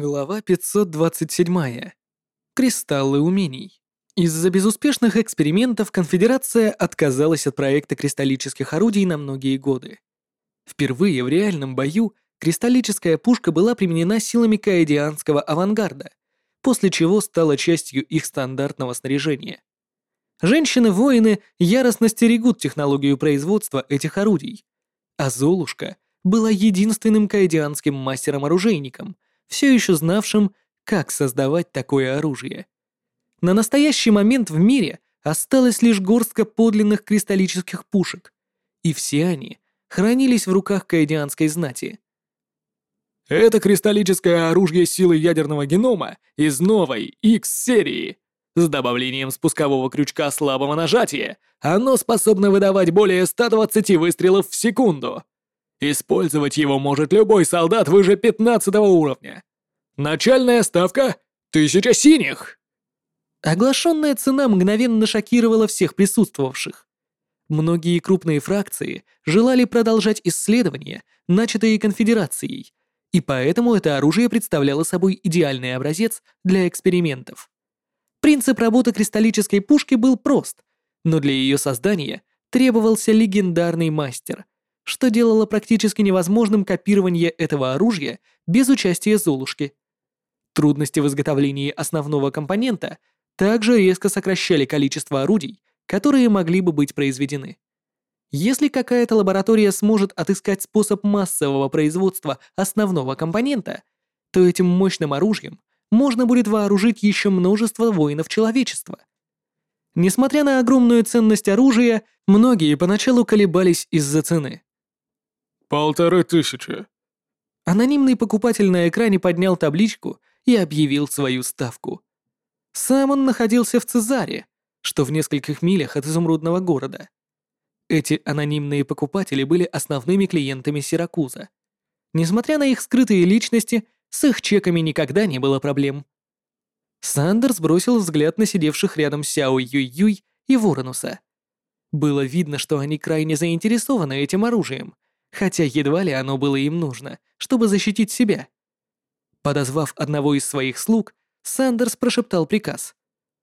Глава 527. Кристаллы умений. Из-за безуспешных экспериментов Конфедерация отказалась от проекта кристаллических орудий на многие годы. Впервые в реальном бою кристаллическая пушка была применена силами каэдианского авангарда, после чего стала частью их стандартного снаряжения. Женщины-воины яростно стерегут технологию производства этих орудий, а Золушка была единственным каэдианским мастером-оружейником — все еще знавшим, как создавать такое оружие. На настоящий момент в мире осталась лишь горстка подлинных кристаллических пушек, и все они хранились в руках каэдианской знати. Это кристаллическое оружие силы ядерного генома из новой X-серии. С добавлением спускового крючка слабого нажатия оно способно выдавать более 120 выстрелов в секунду. Использовать его может любой солдат выше 15 уровня. Начальная ставка — тысяча синих!» Оглашенная цена мгновенно шокировала всех присутствовавших. Многие крупные фракции желали продолжать исследования, начатые конфедерацией, и поэтому это оружие представляло собой идеальный образец для экспериментов. Принцип работы кристаллической пушки был прост, но для ее создания требовался легендарный мастер — что делало практически невозможным копирование этого оружия без участия Золушки. Трудности в изготовлении основного компонента также резко сокращали количество орудий, которые могли бы быть произведены. Если какая-то лаборатория сможет отыскать способ массового производства основного компонента, то этим мощным оружием можно будет вооружить еще множество воинов человечества. Несмотря на огромную ценность оружия, многие поначалу колебались из-за цены. «Полторы тысячи». Анонимный покупатель на экране поднял табличку и объявил свою ставку. Сам он находился в Цезаре, что в нескольких милях от изумрудного города. Эти анонимные покупатели были основными клиентами Сиракуза. Несмотря на их скрытые личности, с их чеками никогда не было проблем. Сандерс бросил взгляд на сидевших рядом Сяо Юй-Юй и Воронуса. Было видно, что они крайне заинтересованы этим оружием — хотя едва ли оно было им нужно, чтобы защитить себя. Подозвав одного из своих слуг, Сандерс прошептал приказ.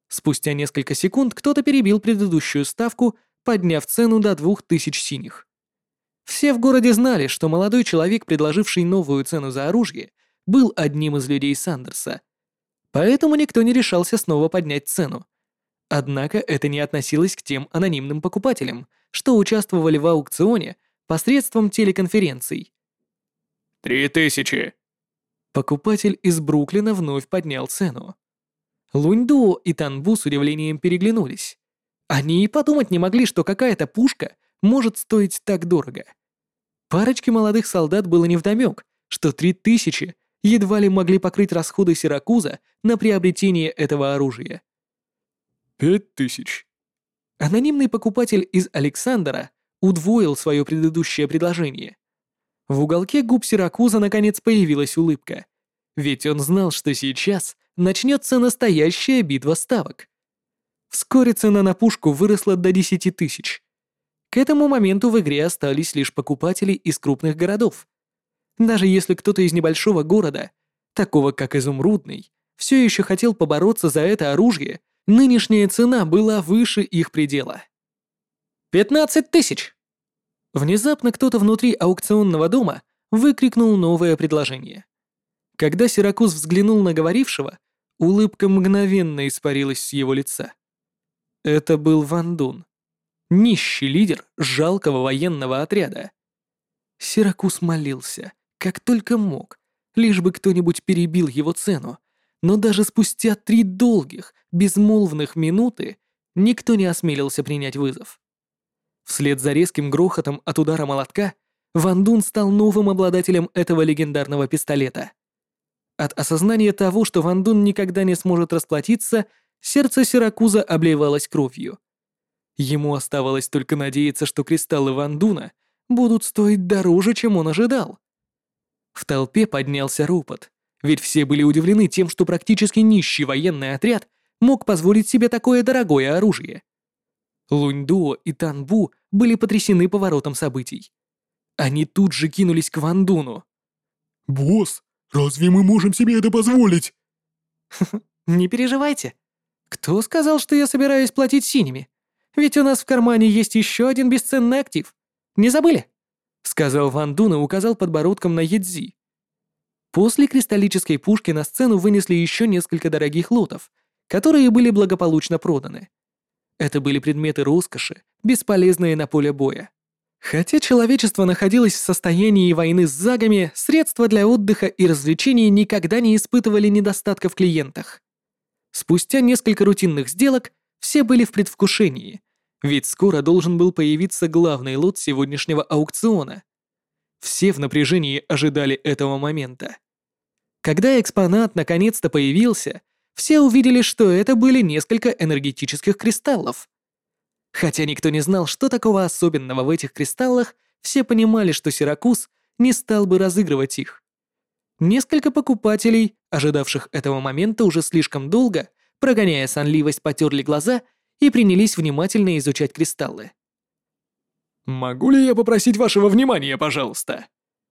Спустя несколько секунд кто-то перебил предыдущую ставку, подняв цену до двух тысяч синих. Все в городе знали, что молодой человек, предложивший новую цену за оружие, был одним из людей Сандерса. Поэтому никто не решался снова поднять цену. Однако это не относилось к тем анонимным покупателям, что участвовали в аукционе посредством телеконференций. «Три тысячи!» Покупатель из Бруклина вновь поднял цену. Луньдуо и Танбу с удивлением переглянулись. Они и подумать не могли, что какая-то пушка может стоить так дорого. Парочке молодых солдат было невдомёк, что три тысячи едва ли могли покрыть расходы Сиракуза на приобретение этого оружия. «Пять тысяч». Анонимный покупатель из Александра удвоил свое предыдущее предложение. В уголке губ Сиракуза наконец появилась улыбка, ведь он знал, что сейчас начнется настоящая битва ставок. Вскоре цена на пушку выросла до 10 тысяч. К этому моменту в игре остались лишь покупатели из крупных городов. Даже если кто-то из небольшого города, такого как Изумрудный, все еще хотел побороться за это оружие, нынешняя цена была выше их предела. «Пятнадцать тысяч!» Внезапно кто-то внутри аукционного дома выкрикнул новое предложение. Когда Сиракуз взглянул на говорившего, улыбка мгновенно испарилась с его лица. Это был Ван Дун, нищий лидер жалкого военного отряда. Сиракуз молился, как только мог, лишь бы кто-нибудь перебил его цену, но даже спустя три долгих, безмолвных минуты никто не осмелился принять вызов. Вслед за резким грохотом от удара молотка Ван Дун стал новым обладателем этого легендарного пистолета. От осознания того, что Ван Дун никогда не сможет расплатиться, сердце Сиракуза обливалось кровью. Ему оставалось только надеяться, что кристаллы Ван Дуна будут стоить дороже, чем он ожидал. В толпе поднялся ропот, ведь все были удивлены тем, что практически нищий военный отряд мог позволить себе такое дорогое оружие. Луньдуо и Танбу были потрясены поворотом событий. Они тут же кинулись к Вандуну. «Босс, Разве мы можем себе это позволить?» «Не переживайте. Кто сказал, что я собираюсь платить синими? Ведь у нас в кармане есть еще один бесценный актив. Не забыли?» Сказал Ван Дун и указал подбородком на Едзи. После кристаллической пушки на сцену вынесли еще несколько дорогих лотов, которые были благополучно проданы. Это были предметы роскоши, бесполезные на поле боя. Хотя человечество находилось в состоянии войны с загами, средства для отдыха и развлечений никогда не испытывали недостатка в клиентах. Спустя несколько рутинных сделок все были в предвкушении, ведь скоро должен был появиться главный лот сегодняшнего аукциона. Все в напряжении ожидали этого момента. Когда экспонат наконец-то появился, все увидели, что это были несколько энергетических кристаллов. Хотя никто не знал, что такого особенного в этих кристаллах, все понимали, что Сиракуз не стал бы разыгрывать их. Несколько покупателей, ожидавших этого момента уже слишком долго, прогоняя сонливость, потерли глаза и принялись внимательно изучать кристаллы. «Могу ли я попросить вашего внимания, пожалуйста?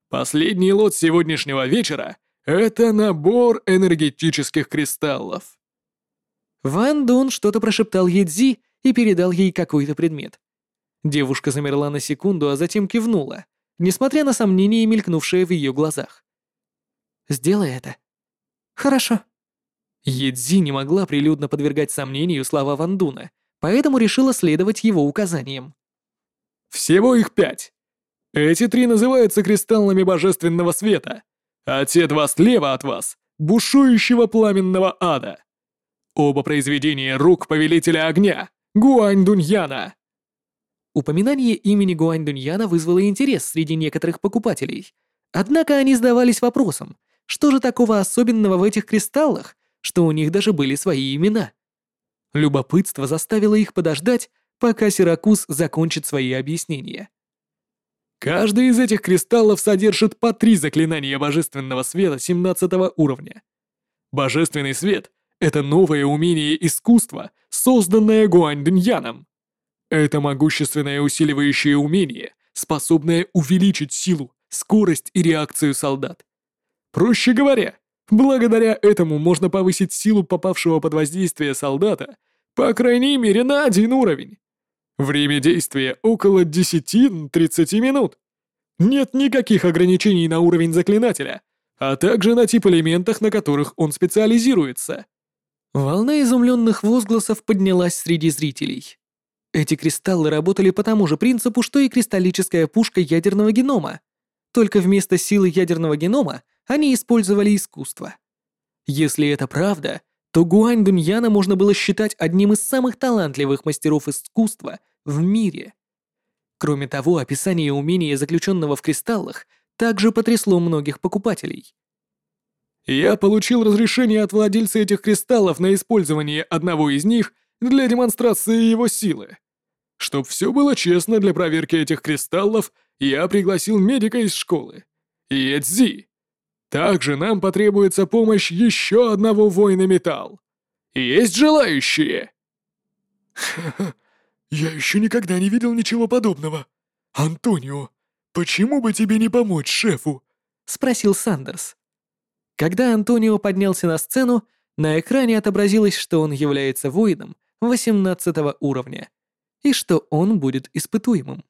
Последний лот сегодняшнего вечера — это набор энергетических кристаллов». Ван Дун что-то прошептал Едзи и передал ей какой-то предмет. Девушка замерла на секунду, а затем кивнула, несмотря на сомнения, мелькнувшие в ее глазах. «Сделай это». «Хорошо», Едзи не могла прилюдно подвергать сомнению слова Вандуна, поэтому решила следовать его указаниям. «Всего их пять. Эти три называются кристаллами божественного света, а те два слева от вас — бушующего пламенного ада. Оба произведения рук повелителя огня, Гуань Дуньяна». Упоминание имени Гуань Дуньяна вызвало интерес среди некоторых покупателей. Однако они задавались вопросом, что же такого особенного в этих кристаллах, что у них даже были свои имена. Любопытство заставило их подождать, пока Сиракуз закончит свои объяснения. Каждый из этих кристаллов содержит по три заклинания божественного света 17 уровня. Божественный свет — это новое умение искусства, созданное Гуаньдиньяном. Это могущественное усиливающее умение, способное увеличить силу, скорость и реакцию солдат. Проще говоря, Благодаря этому можно повысить силу попавшего под воздействие солдата, по крайней мере, на один уровень. Время действия около 10-30 минут. Нет никаких ограничений на уровень заклинателя, а также на тип элементах, на которых он специализируется. Волна изумленных возгласов поднялась среди зрителей. Эти кристаллы работали по тому же принципу, что и кристаллическая пушка ядерного генома. Только вместо силы ядерного генома они использовали искусство. Если это правда, то Гуань Дуньяна можно было считать одним из самых талантливых мастеров искусства в мире. Кроме того, описание умения, заключенного в кристаллах, также потрясло многих покупателей. «Я получил разрешение от владельца этих кристаллов на использование одного из них для демонстрации его силы. Чтоб все было честно для проверки этих кристаллов, я пригласил медика из школы. Едзи. Также нам потребуется помощь еще одного воина металл. Есть желающие?» «Ха-ха, я еще никогда не видел ничего подобного. Антонио, почему бы тебе не помочь шефу?» — спросил Сандерс. Когда Антонио поднялся на сцену, на экране отобразилось, что он является воином 18 уровня и что он будет испытуемым.